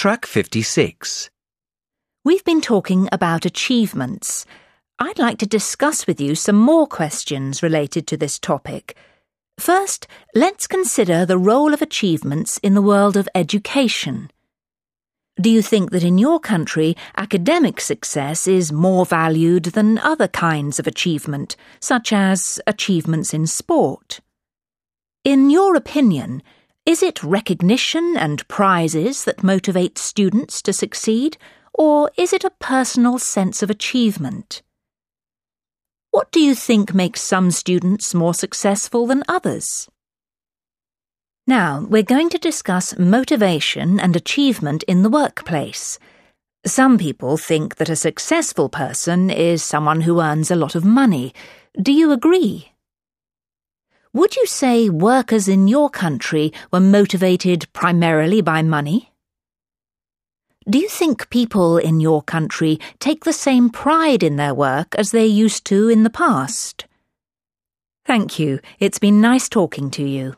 Track 56. We've been talking about achievements. I'd like to discuss with you some more questions related to this topic. First, let's consider the role of achievements in the world of education. Do you think that in your country academic success is more valued than other kinds of achievement, such as achievements in sport? In your opinion, is it recognition and prizes that motivate students to succeed, or is it a personal sense of achievement? What do you think makes some students more successful than others? Now, we're going to discuss motivation and achievement in the workplace. Some people think that a successful person is someone who earns a lot of money. Do you agree? Would you say workers in your country were motivated primarily by money? Do you think people in your country take the same pride in their work as they used to in the past? Thank you. It's been nice talking to you.